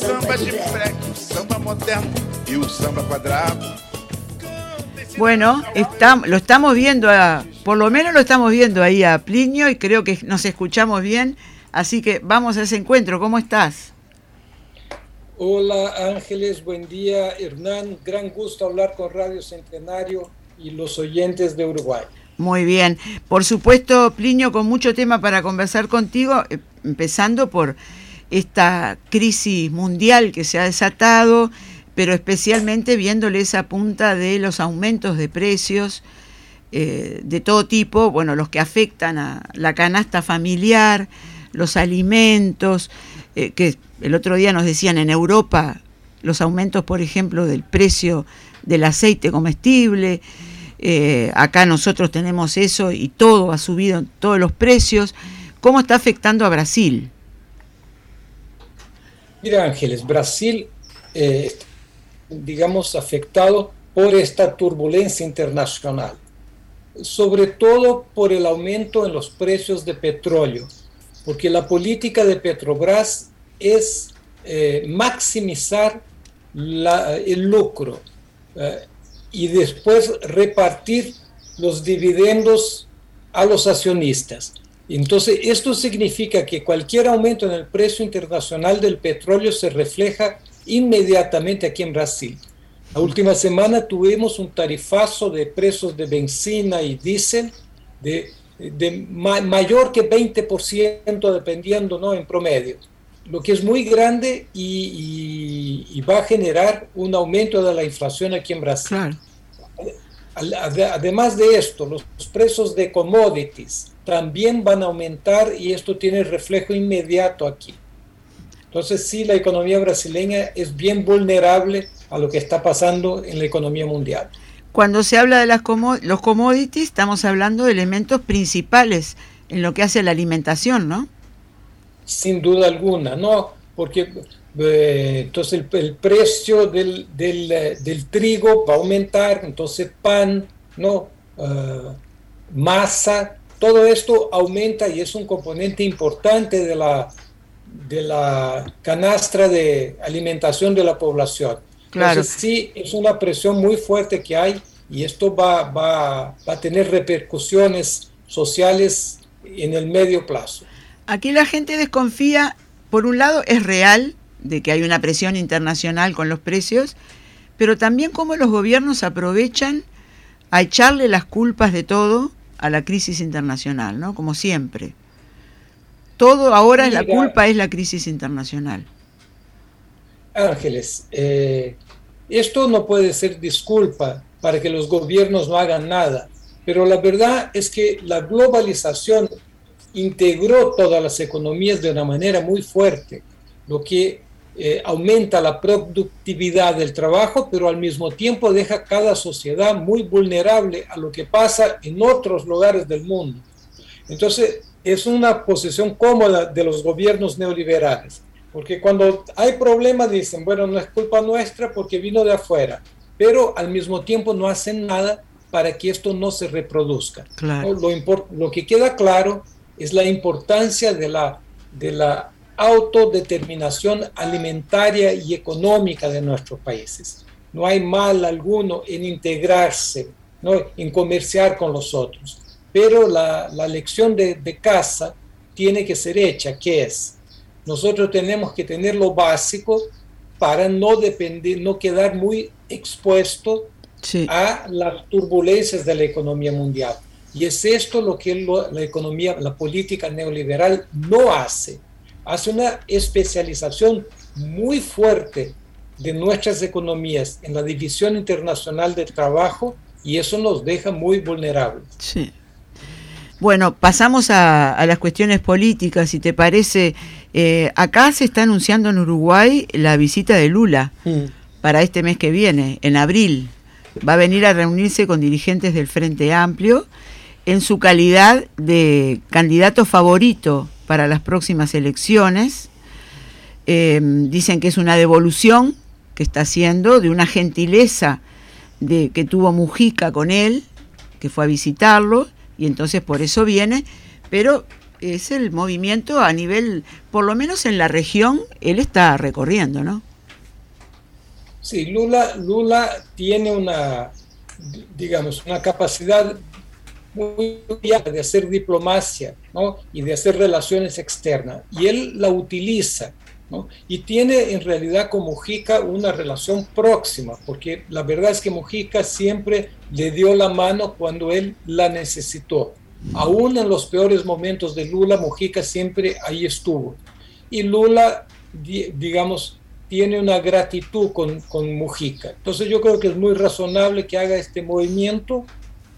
Cantem o samba de freque, o samba moderno y o samba cuadrado. Bueno, está, lo estamos viendo, a, por lo menos lo estamos viendo ahí a Plinio y creo que nos escuchamos bien. Así que vamos a ese encuentro. ¿Cómo estás? Hola Ángeles, buen día Hernán. Gran gusto hablar con Radio Centenario y los oyentes de Uruguay. Muy bien. Por supuesto, Plinio, con mucho tema para conversar contigo, eh, empezando por esta crisis mundial que se ha desatado, pero especialmente viéndole esa punta de los aumentos de precios eh, de todo tipo, bueno, los que afectan a la canasta familiar, los alimentos, eh, que el otro día nos decían en Europa los aumentos, por ejemplo, del precio del aceite comestible, eh, acá nosotros tenemos eso y todo ha subido todos los precios. ¿Cómo está afectando a Brasil? Mira Ángeles, Brasil, eh, digamos, afectado por esta turbulencia internacional, sobre todo por el aumento en los precios de petróleo, porque la política de Petrobras es eh, maximizar el lucro y después repartir los dividendos a los accionistas. Entonces, esto significa que cualquier aumento en el precio internacional del petróleo se refleja inmediatamente aquí en Brasil. La última semana tuvimos un tarifazo de precios de benzina y diésel de, mayor que 20% dependiendo ¿no? en promedio, lo que es muy grande y, va a generar un aumento de la inflación aquí en Brasil. Además de esto, los precios de commodities también van a aumentar y esto tiene reflejo inmediato aquí. Entonces sí, la economía brasileña es bien vulnerable a lo que está pasando en la economía mundial. Cuando se habla de las los commodities, estamos hablando de elementos principales en lo que hace la alimentación, ¿no? Sin duda alguna, ¿no? Porque eh, entonces el, precio del, eh, del, trigo va a aumentar, entonces pan, ¿no? Ah, masa, todo esto aumenta y es un componente importante de la, de la canastra de alimentación de la población. Claro. Entonces sí, es una presión muy fuerte que hay y esto va, va, va a tener repercusiones sociales en el medio plazo. Aquí la gente desconfía, por un lado es real de que hay una presión internacional con los precios, pero también cómo los gobiernos aprovechan a echarle las culpas de todo a la crisis internacional, ¿no? Como siempre. Todo ahora la culpa es la crisis internacional. Ángeles, eh, esto no puede ser disculpa para que los gobiernos no hagan nada, pero la verdad es que la globalización integró todas las economías de una manera muy fuerte, lo que eh, aumenta la productividad del trabajo, pero al mismo tiempo deja cada sociedad muy vulnerable a lo que pasa en otros lugares del mundo. Entonces, es una posición cómoda de los gobiernos neoliberales, porque cuando hay problemas dicen, bueno, no es culpa nuestra porque vino de afuera, pero al mismo tiempo no hacen nada para que esto no se reproduzca. Lo, lo que queda claro es la importancia de la, de la autodeterminación alimentaria y económica de nuestros países. No hay mal alguno en integrarse, ¿no? en comerciar con los otros. Pero la, la lección de, de, casa tiene que ser hecha, que es, nosotros tenemos que tener lo básico para no depender, no quedar muy expuesto a las turbulencias de la economía mundial. Y es esto lo que la economía, la política neoliberal no hace hace una especialización muy fuerte de nuestras economías en la división internacional del trabajo y eso nos deja muy vulnerables. Sí. Bueno, pasamos a, las cuestiones políticas, si te parece. Eh, acá se está anunciando en Uruguay la visita de Lula mm. para este mes que viene, en abril. Va a venir a reunirse con dirigentes del Frente Amplio en su calidad de candidato favorito para las próximas elecciones. Eh, dicen que es una devolución que está haciendo de una gentileza de, que tuvo Mujica con él, que fue a visitarlo y entonces por eso viene, pero es el movimiento a nivel, por lo menos en la región, él está recorriendo, ¿no? Sí, Lula, Lula tiene una, digamos, una capacidad muy de hacer diplomacia ¿no? y de hacer relaciones externas, y él la utiliza. ¿no? Y tiene en realidad con Mujica una relación próxima, porque la verdad es que Mujica siempre le dio la mano cuando él la necesitó. Aún en los peores momentos de Lula, Mujica siempre ahí estuvo. Y Lula, digamos, tiene una gratitud con, con Mujica. Entonces yo creo que es muy razonable que haga este movimiento.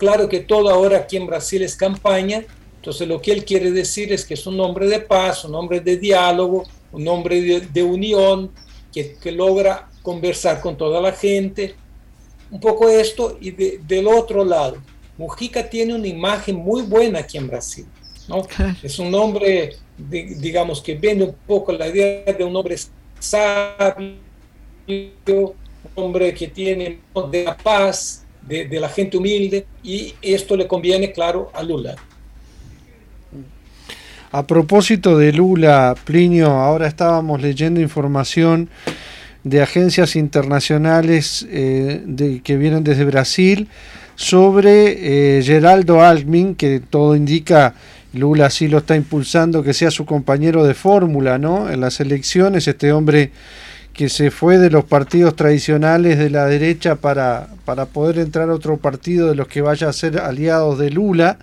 Claro que todo ahora aquí en Brasil es campaña, entonces lo que él quiere decir es que es un hombre de paz, un hombre de diálogo, un hombre de, unión, que, que, logra conversar con toda la gente, un poco esto, y del otro lado, Mujica tiene una imagen muy buena aquí en Brasil. ¿no? Es un hombre, digamos, que vende un poco la idea de un hombre sabio, un hombre que tiene de la paz, de, la gente humilde, y esto le conviene, claro, a Lula. A propósito de Lula, Plinio, ahora estábamos leyendo información de agencias internacionales eh, que vienen desde Brasil sobre eh, Geraldo Alckmin, que todo indica Lula sí lo está impulsando, que sea su compañero de fórmula ¿no? en las elecciones, este hombre que se fue de los partidos tradicionales de la derecha para, para poder entrar a otro partido de los que vaya a ser aliados de Lula,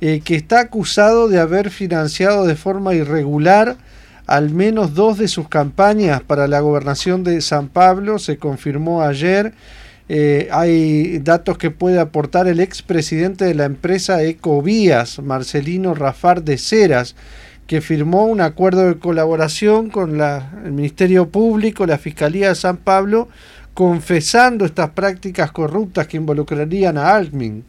eh, que está acusado de haber financiado de forma irregular al menos dos de sus campañas para la gobernación de San Pablo, se confirmó ayer. Eh, hay datos que puede aportar el expresidente de la empresa Ecovías, Marcelino Rafar de Ceras, que firmó un acuerdo de colaboración con el Ministerio Público, la Fiscalía de San Pablo, confesando estas prácticas corruptas que involucrarían a Alckmin.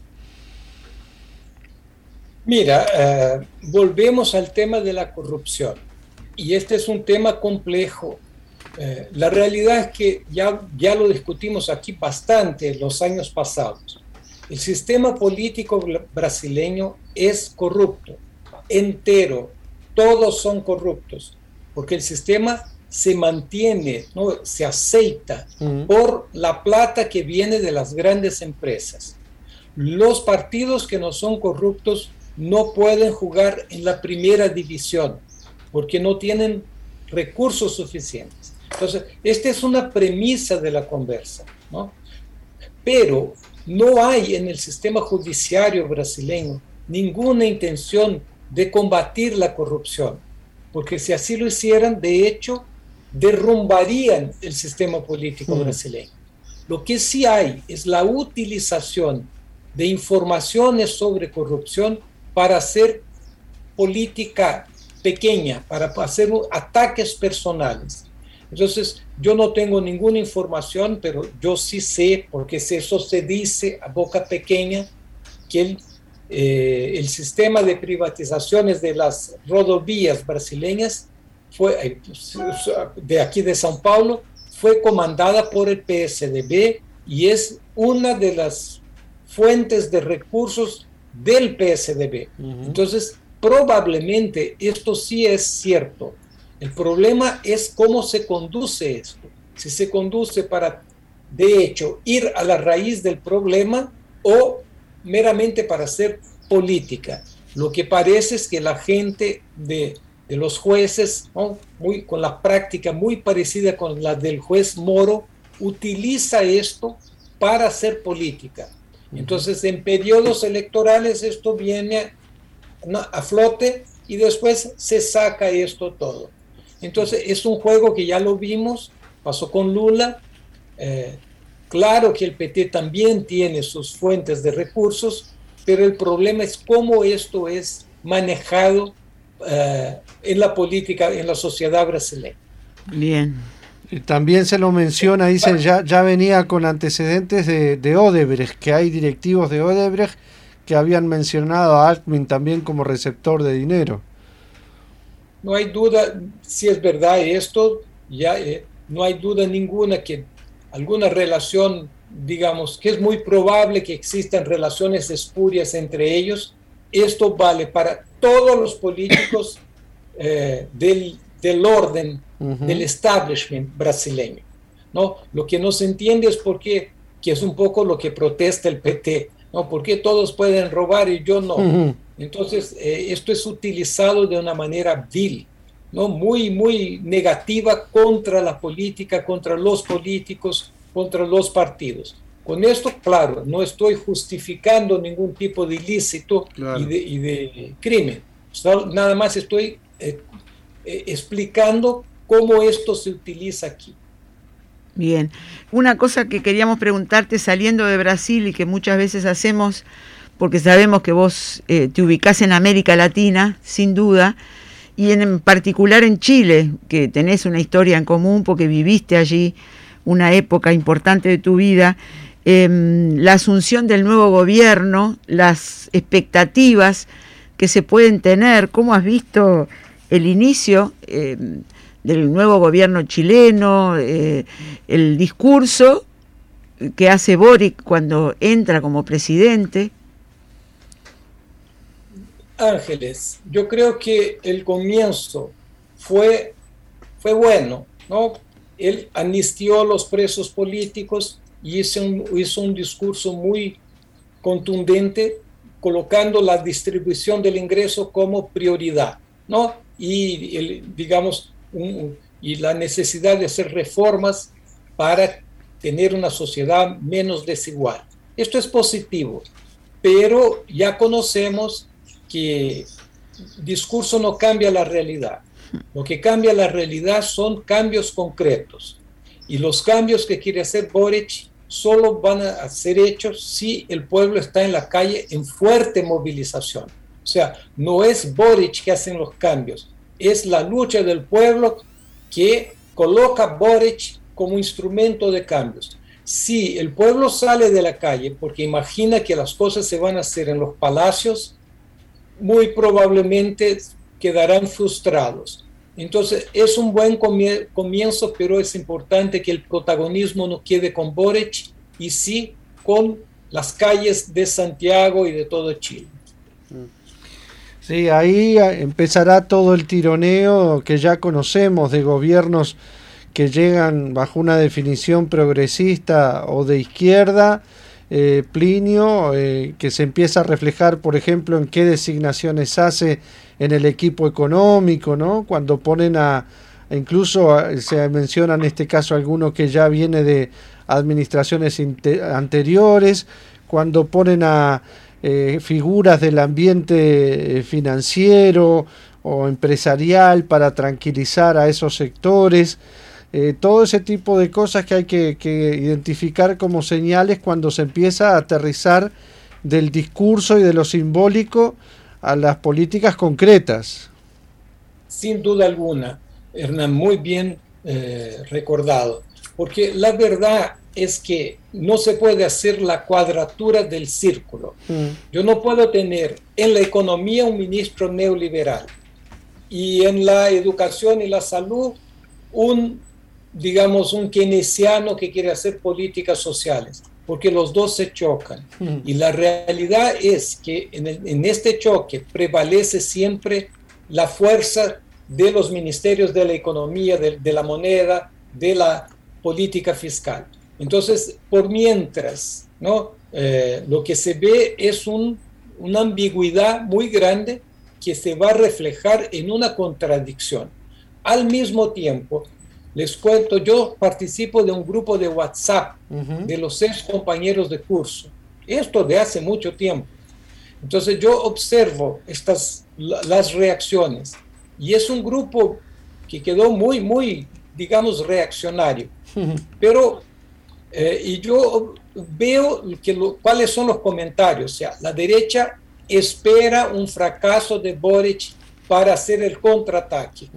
Mira, eh, volvemos al tema de la corrupción y este es un tema complejo. Eh, la realidad es que ya, ya lo discutimos aquí bastante los años pasados. El sistema político brasileño es corrupto, entero, todos son corruptos, porque el sistema se mantiene, ¿no? se aceita por la plata que viene de las grandes empresas. Los partidos que no son corruptos no pueden jugar en la primera división porque no tienen recursos suficientes. Entonces, esta es una premisa de la conversa, ¿no? Pero no hay en el sistema judiciario brasileño ninguna intención de combatir la corrupción, porque si así lo hicieran, de hecho, derrumbarían el sistema político mm. brasileño. Lo que sí hay es la utilización de informaciones sobre corrupción para hacer política pequeña para hacer ataques personales. Entonces, yo no tengo ninguna información, pero yo sí sé, porque eso se dice a boca pequeña, que el, eh, el sistema de privatizaciones de las rodovías brasileñas fue, eh, de aquí de São Paulo fue comandada por el PSDB y es una de las fuentes de recursos del PSDB. Entonces, probablemente esto sí es cierto. El problema es cómo se conduce esto. Si se conduce para, de hecho, ir a la raíz del problema o meramente para hacer política. Lo que parece es que la gente de, los jueces, muy, con la práctica muy parecida con la del juez Moro, utiliza esto para hacer política. Entonces, en periodos electorales esto viene a flote y después se saca esto todo. Entonces es un juego que ya lo vimos, pasó con Lula. Eh, claro que el PT también tiene sus fuentes de recursos, pero el problema es cómo esto es manejado eh, en la política, en la sociedad brasileña. Bien. También se lo menciona, dicen, ya, ya venía con antecedentes de, de Odebrecht, que hay directivos de Odebrecht que habían mencionado a Altman también como receptor de dinero. No hay duda si es verdad esto, ya eh, no hay duda ninguna que alguna relación, digamos, que es muy probable que existan relaciones espurias entre ellos. Esto vale para todos los políticos eh, del, del, orden, del establishment brasileño. ¿no? Lo que no se entiende es por qué, que es un poco lo que protesta el PT, ¿no? ¿Por qué todos pueden robar y yo no? Entonces, eh, esto es utilizado de una manera vil, ¿no? Muy, muy negativa contra la política, contra los políticos, contra los partidos. Con esto, claro, no estoy justificando ningún tipo de ilícito y, de, crimen. Nada más estoy eh, eh, explicando cómo esto se utiliza aquí. Bien, una cosa que queríamos preguntarte saliendo de Brasil y que muchas veces hacemos, porque sabemos que vos eh, te ubicás en América Latina, sin duda, y en, particular en Chile, que tenés una historia en común porque viviste allí una época importante de tu vida, em, la asunción del nuevo gobierno, las expectativas que se pueden tener, cómo has visto el inicio em, del nuevo gobierno chileno, eh, el discurso que hace Boric cuando entra como presidente. Ángeles, yo creo que el comienzo fue, fue bueno, ¿no? Él amnistió a los presos políticos y hizo un, hizo un discurso muy contundente, colocando la distribución del ingreso como prioridad, ¿no? Y, digamos, y la necesidad de hacer reformas para tener una sociedad menos desigual. Esto es positivo, pero ya conocemos que discurso no cambia la realidad. Lo que cambia la realidad son cambios concretos. Y los cambios que quiere hacer Boric solo van a ser hechos si el pueblo está en la calle en fuerte movilización. O sea, no es Boric que hacen los cambios, es la lucha del pueblo que coloca Boric como instrumento de cambios. Si el pueblo sale de la calle porque imagina que las cosas se van a hacer en los palacios, muy probablemente quedarán frustrados. Entonces es un buen comienzo, pero es importante que el protagonismo no quede con Boric y sí con las calles de Santiago y de todo Chile. Sí, ahí empezará todo el tironeo que ya conocemos de gobiernos que llegan bajo una definición progresista o de izquierda. Eh, Plinio, eh, que se empieza a reflejar, por ejemplo, en qué designaciones hace en el equipo económico, ¿no? Cuando ponen a, incluso se menciona en este caso alguno que ya viene de administraciones anteriores, cuando ponen a eh, figuras del ambiente financiero o empresarial para tranquilizar a esos sectores. Eh, todo ese tipo de cosas que hay que, identificar como señales cuando se empieza a aterrizar del discurso y de lo simbólico a las políticas concretas. Sin duda alguna, Hernán, muy bien recordado, porque la verdad es que no se puede hacer la cuadratura del círculo. Mm. Yo no puedo tener en la economía un ministro neoliberal y en la educación y la salud un, digamos, un keynesiano que quiere hacer políticas sociales, porque los dos se chocan. Mm. Y la realidad es que en, este choque prevalece siempre la fuerza de los ministerios de la economía, de la moneda, de la política fiscal. Entonces, por mientras, ¿no? Eh, lo que se ve es una ambigüedad muy grande que se va a reflejar en una contradicción. Al mismo tiempo, les cuento, yo participo de un grupo de WhatsApp de los seis compañeros de curso. Esto de hace mucho tiempo. Entonces yo observo estas las reacciones y es un grupo que quedó muy muy digamos reaccionario. Pero eh, y yo veo que cuáles son los comentarios. O sea, la derecha espera un fracaso de Boric para hacer el contraataque.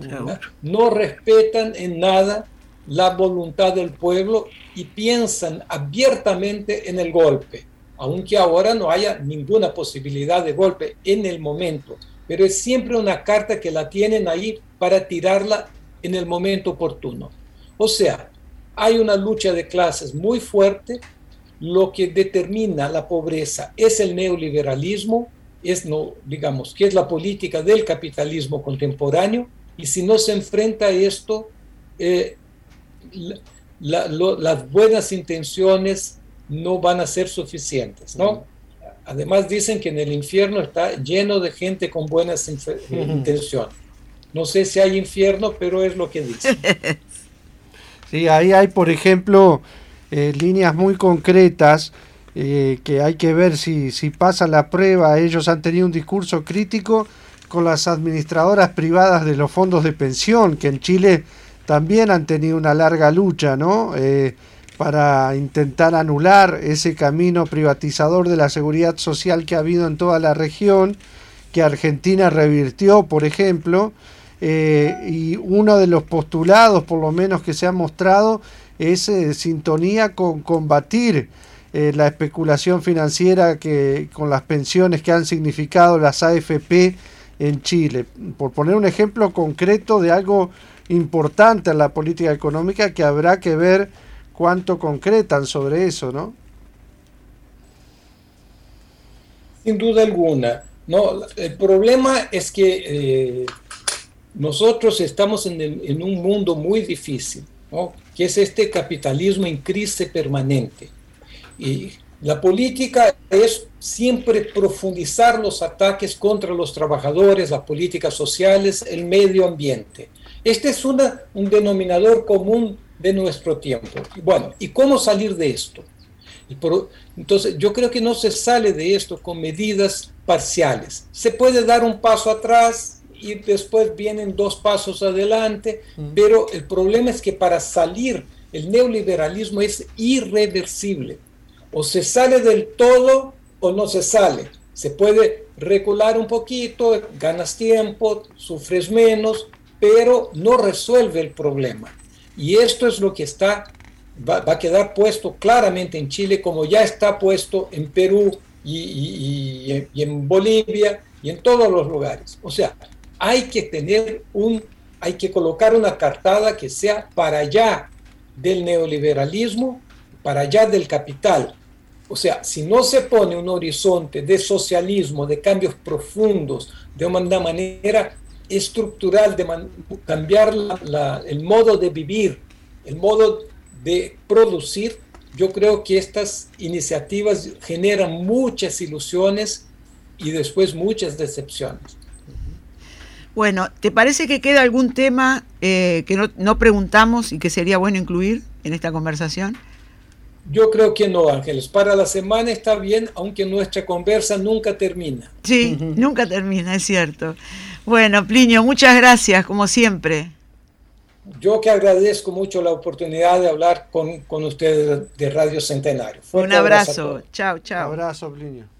No respetan en nada la voluntad del pueblo y piensan abiertamente en el golpe, aunque ahora no haya ninguna posibilidad de golpe en el momento. Pero es siempre una carta que la tienen ahí para tirarla en el momento oportuno. O sea, hay una lucha de clases muy fuerte, lo que determina la pobreza es el neoliberalismo, es no, digamos, que es la política del capitalismo contemporáneo, y si no se enfrenta a esto, eh, las buenas intenciones no van a ser suficientes, ¿no? Además dicen que en el infierno está lleno de gente con buenas intenciones. No sé si hay infierno, pero es lo que dicen. Sí, ahí hay, por ejemplo, eh, líneas muy concretas eh, que hay que ver si, si pasa la prueba. Ellos han tenido un discurso crítico con las administradoras privadas de los fondos de pensión, que en Chile también han tenido una larga lucha, ¿no? Eh, para intentar anular ese camino privatizador de la seguridad social que ha habido en toda la región, que Argentina revirtió, por ejemplo, eh, y uno de los postulados, por lo menos que se ha mostrado, es sintonía con combatir la especulación financiera que con las pensiones que han significado las AFP en Chile. Por poner un ejemplo concreto de algo importante en la política económica que habrá que ver cuánto concretan sobre eso, ¿no? Sin duda alguna. No, el problema es que eh, nosotros estamos en, en, un mundo muy difícil, ¿no? que es este capitalismo en crisis permanente. Y la política es siempre profundizar los ataques contra los trabajadores, las políticas sociales, el medio ambiente. Este es un denominador común de nuestro tiempo. Bueno, ¿y cómo salir de esto? entonces, yo creo que no se sale de esto con medidas parciales. Se puede dar un paso atrás y después vienen dos pasos adelante, pero el problema es que para salir el neoliberalismo es irreversible. O se sale del todo o no se sale. Se puede recular un poquito, ganas tiempo, sufres menos, pero no resuelve el problema. Y esto es lo que está, va, a quedar puesto claramente en Chile, como ya está puesto en Perú y, en Bolivia y en todos los lugares. O sea, hay que tener un, hay que colocar una cartada que sea para allá del neoliberalismo, para allá del capital. O sea, si no se pone un horizonte de socialismo, de cambios profundos, de una manera estructural de cambiar el modo de vivir, el modo de producir, yo creo que estas iniciativas generan muchas ilusiones y después muchas decepciones. Bueno, ¿te parece que queda algún tema eh, que no, no, preguntamos y que sería bueno incluir en esta conversación? Yo creo que no, Ángeles. Para la semana está bien, aunque nuestra conversa nunca termina. Sí, nunca termina, es cierto. Bueno, Plinio, muchas gracias, como siempre. Yo que agradezco mucho la oportunidad de hablar con, con ustedes de Radio Centenario. Un abrazo. Chao, chao. abrazo, Plinio.